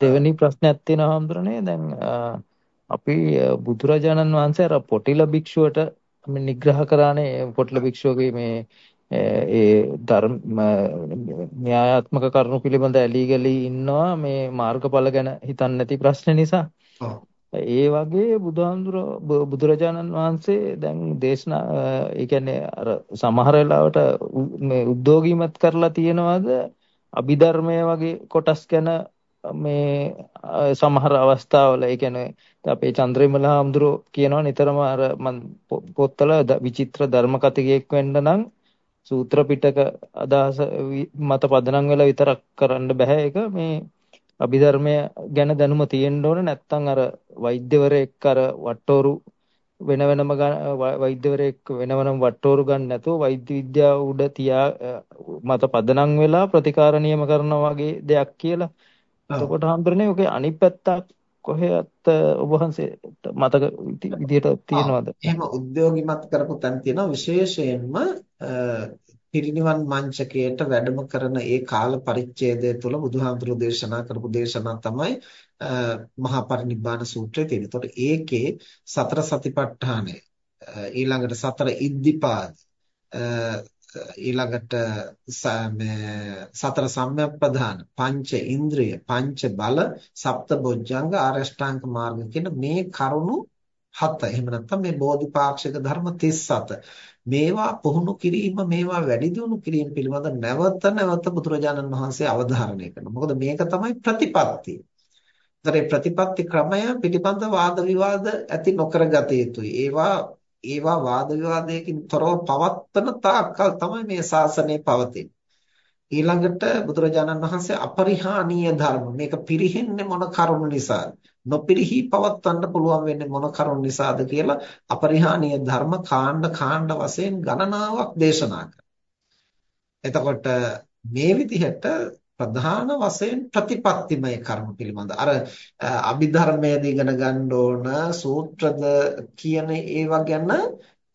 දෙවෙනි ප්‍රශ්නයක් තියෙනවා හඳුරන්නේ දැන් අපි බුදුරජාණන් වහන්සේ අර පොටිල භික්ෂුවට නිග්‍රහ කරානේ. පොටිල භික්ෂුවගේ මේ ඒ ධර්ම න්‍යායාත්මක කරුණු පිළිබඳ ඇලී ගලී ඉන්නවා මේ මාර්ගඵල ගැන හිතන්නේ නැති ප්‍රශ්න නිසා. ඒ වගේ බුදුහාමුදුර බුදුරජාණන් වහන්සේ දැන් දේශනා ඒ කියන්නේ අර සමහර වෙලාවට මේ උද්യോഗීමත් කරලා තියෙනවද? අභිධර්මය වගේ කොටස් ගැන මේ සමහර අවස්ථාවල ඒ කියන්නේ අපේ චන්ද්‍රවිමල හාමුදුරුවෝ කියනවා නිතරම අර මන් පොත්වල විචිත්‍ර ධර්ම කතිකයෙක් වෙන්න නම් සූත්‍ර පිටක අදහස මත පදනම් වෙලා විතරක් කරන්න බෑ ඒක මේ අභිධර්මය ගැන දැනුම තියෙන්න ඕන නැත්නම් අර වෛද්‍යවරයෙක් අර වට්ටෝරු වෙන වෙනම වෛද්‍යවරයෙක් වෙන වෙනම වට්ටෝරු ගන්න නැතුව වෛද්‍ය විද්‍යාව උඩ තියා මත පදනම් වෙලා ප්‍රතිකාර නියම කරනවා වගේ දෙයක් කියලා. එතකොට හම්බුනේ ඔකේ අනිත් පැත්තක් කොහෙවත් ඔබ වහන්සේට මතක විදියට තියෙනවද? එහෙම උද්‍යෝගිමත් කරපු තැන තියෙනවා විශේෂයෙන්ම පිරිනිවන් මංචකයට වැඩම කරන ඒ කාල පරිච්ඡේදය තුළ බුදුහාමුදුරු දේශනා කරපු දේශනා තමයි මහා පරිනිබ්බාන සූත්‍රය තියෙන්නේ. එතකොට ඒකේ සතර සතිපට්ඨානය ඊළඟට සතර ඉද්ධිපාද ඊළඟට සතර සම්‍යක්ප්‍රධාන පංච ඉන්ද්‍රිය පංච බල සප්ත බොජ්ජංග ආරෂ්ඨාංග මාර්ග කියන මේ කරුණු හත එහෙම නැත්නම් මේ බෝධිපාක්ෂික ධර්ම 37 මේවා පුහුණු කිරීම මේවා වැඩි දියුණු කිරීම පිළිබඳ නැවත නැවත බුදුරජාණන් වහන්සේ අවධාරණය කරනවා. මොකද මේක තමයි ප්‍රතිපත්තිය. ඒතරේ ප්‍රතිපත්ති ක්‍රමය පිටිපන්ද වාද විවාද ඇති නොකර ගත යුතුයි. ඒවා ඒවා වාද විවාදයකින් තොරව පවත්වන තාක්කල් තමයි මේ ශාසනය පවතින්නේ. ඊළඟට බුදුරජාණන් වහන්සේ අපරිහානීය ධර්ම මේක පිරිහෙන්නේ මොන කරුණ නිසාද? නොපිරිහි පවත්වන්න පුළුවන් වෙන්නේ මොන කරුණ නිසාද කියලා අපරිහානීය ධර්ම කාණ්ඩ කාණ්ඩ වශයෙන් ගණනාවක් දේශනා එතකොට මේ විදිහට ප්‍රධාන වශයෙන් ප්‍රතිපත්තිමය කර්ම පිළිබඳ අර අභිධර්මයේදී ඉගෙන ගන්න ඕන සූත්‍රද කියන ඒවා ගැන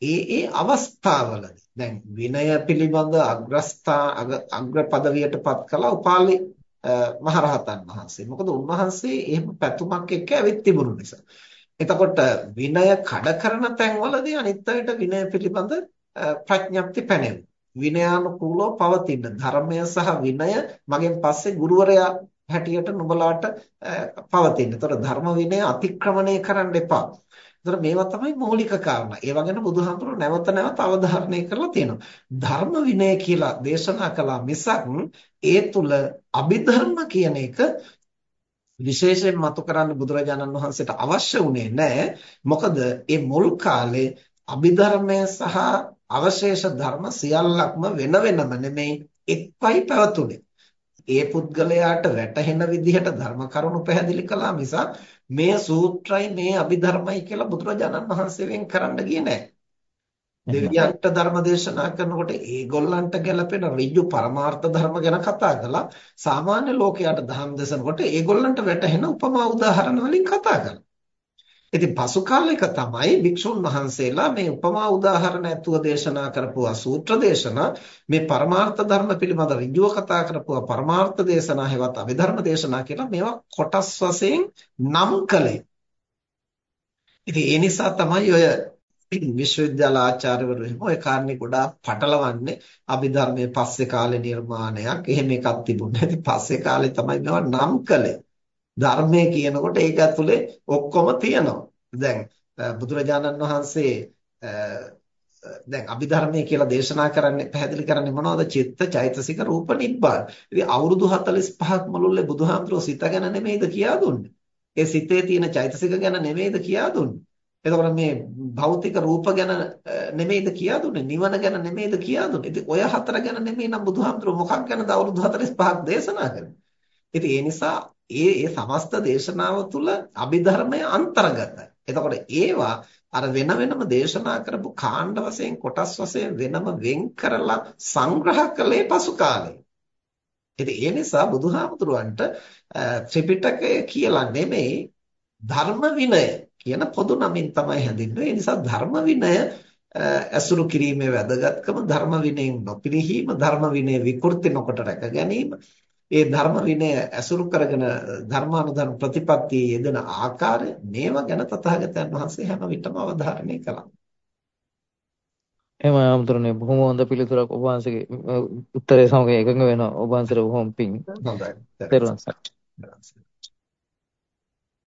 ඒ ඒ අවස්ථාවලදී දැන් විනය පිළිබඳ අග්‍රස්ථා අග්‍ර පදවියටපත් කළා උපාලි මහරහතන් වහන්සේ. මොකද උන්වහන්සේ එහෙම පැතුමක් එක්ක ඇවිත් තිබුණු නිසා. එතකොට විනය කඩ කරන තැන්වලදී අනිත් අයට විනය පිළිබඳ ප්‍රඥප්ති පැනෙනවා. විනයානුකූලව පවතින ධර්මය සහ විනය මගෙන් පස්සේ ගුරුවරයා හැටියට නුඹලාට පවතින. ඒතර ධර්ම විනය අතික්‍රමණය කරන්න එපා. ඒතර මේවා තමයි මৌলিক කාරණා. ඒවා ගැන බුදුහාමුදුරුවෝ නැවත නැවත අවධාරණය කරලා තියෙනවා. ධර්ම විනය කියලා දේශනා කළා මිසක් ඒ තුල අභිධර්ම කියන එක විශේෂයෙන් මතු කරන්න බුදුරජාණන් වහන්සේට අවශ්‍ය වුණේ නැහැ. මොකද මේ මුල් කාලේ අභිධර්මය සහ අවශේෂ ධර්ම සියල්ලක්ම වෙන වෙනම නෙමෙයි එක්වයි පැවතුනේ. ඒ පුද්ගලයාට වැටහෙන විදිහට ධර්ම කරුණු පැහැදිලි කළා මිසක් මේ සූත්‍රයි මේ අභිධර්මයි කියලා බුදුරජාණන් වහන්සේ වෙන් කරන්න ගියේ නැහැ. දෙවියන්ට ධර්ම දේශනා කරනකොට ඒගොල්ලන්ට ගැලපෙන ඍජු පරමාර්ථ ධර්ම ගැන කතා කළා. සාමාන්‍ය ලෝකයට ධම් දේශනකොට ඒගොල්ලන්ට වැටහෙන උපමා උදාහරණ වලින් කතා කළා. ඉතින් පසු කාලයක තමයි භික්ෂුන් වහන්සේලා මේ උපමා උදාහරණ ඇතුව දේශනා කරපුවා සූත්‍ර දේශනා මේ පරමාර්ථ ධර්ම පිළිබඳ ඍජුව කතා කරපුවා පරමාර්ථ දේශනා හැවත් අභිධර්ම දේශනා කියලා මේවා කොටස් වශයෙන් නම් කළේ. ඉතින් ඒ නිසා තමයි ඔය විශ්වවිද්‍යාල ආචාර්යවරු එහෙම ඔය කාරණේ ගොඩාක් පටලවන්නේ අභිධර්මයේ පස්සේ කාලේ නිර්මාණයක් එහෙම එකක් තිබුණේ. ඉතින් පස්සේ කාලේ තමයි මේවා නම් කළේ. ධර්මය කියනකොට ඒක ඇතුලේ ඔක්කොම තියෙනවා. දැන් බුදුරජාණන් වහන්සේ දැන් අභිධර්මයේ කියලා දේශනා කරන්නේ පැහැදිලි කරන්නේ මොනවද? චිත්ත, චෛතසික, රූප, නිබ්බාන. ඉතින් අවුරුදු 45ක් මුළුල්ලේ බුදුහාමුදුරුවෝ සිත ගැන නෙමෙයිද කියා දුන්නේ. ඒ සිතේ තියෙන චෛතසික ගැන නෙමෙයිද කියා දුන්නේ. එතකොට මේ භෞතික රූප ගැන නෙමෙයිද කියා දුන්නේ නිවන ගැන නෙමෙයිද කියා දුන්නේ. ඉතින් ඔය හතර ගැන නෙමෙයි නම් බුදුහාමුදුරුවෝ මොකක් ගැනද අවුරුදු 45ක් දේශනා කරන්නේ. ඉතින් ඒ නිසා ඒ ඒ සමස්ත දේශනාව තුළ අභිධර්මය අන්තර්ගතයි. එතකොට ඒවා අර වෙන වෙනම දේශනා කරපු කාණ්ඩ වශයෙන් කොටස් වශයෙන් වෙනම වෙන් කරලා සංග්‍රහ කළේ පසු කාලේ. ඉතින් ඒ නිසා බුදුහාමුදුරුවන්ට ත්‍රිපිටකය කියලා නෙමෙයි ධර්ම විනය කියන පොදු නමින් තමයි හැඳින්වෙන්නේ. ඒ නිසා ධර්ම විනය ඇසුරු කිරීමේ වැදගත්කම ධර්ම විනයෙන් නොපිරිහීම ධර්ම විනය විකෘති නොකොට රැක ගැනීම ඒ ධර්ම විනය ඇසුරු කරගෙන ධර්මානුධර්ම ප්‍රතිපත්තියේ යෙදෙන ආකාරය මේවා ගැන තථාගතයන් වහන්සේ හැම විටම අවධාරණය කළා. එහෙමයි ආමතුරුනේ බොහොම හොඳ පිළිතුරක් ඔබ වහන්සේගේ උත්තරේ සමග එකඟ වෙනවා ඔබ වහන්සේට බොහොම පිං. හොඳයි.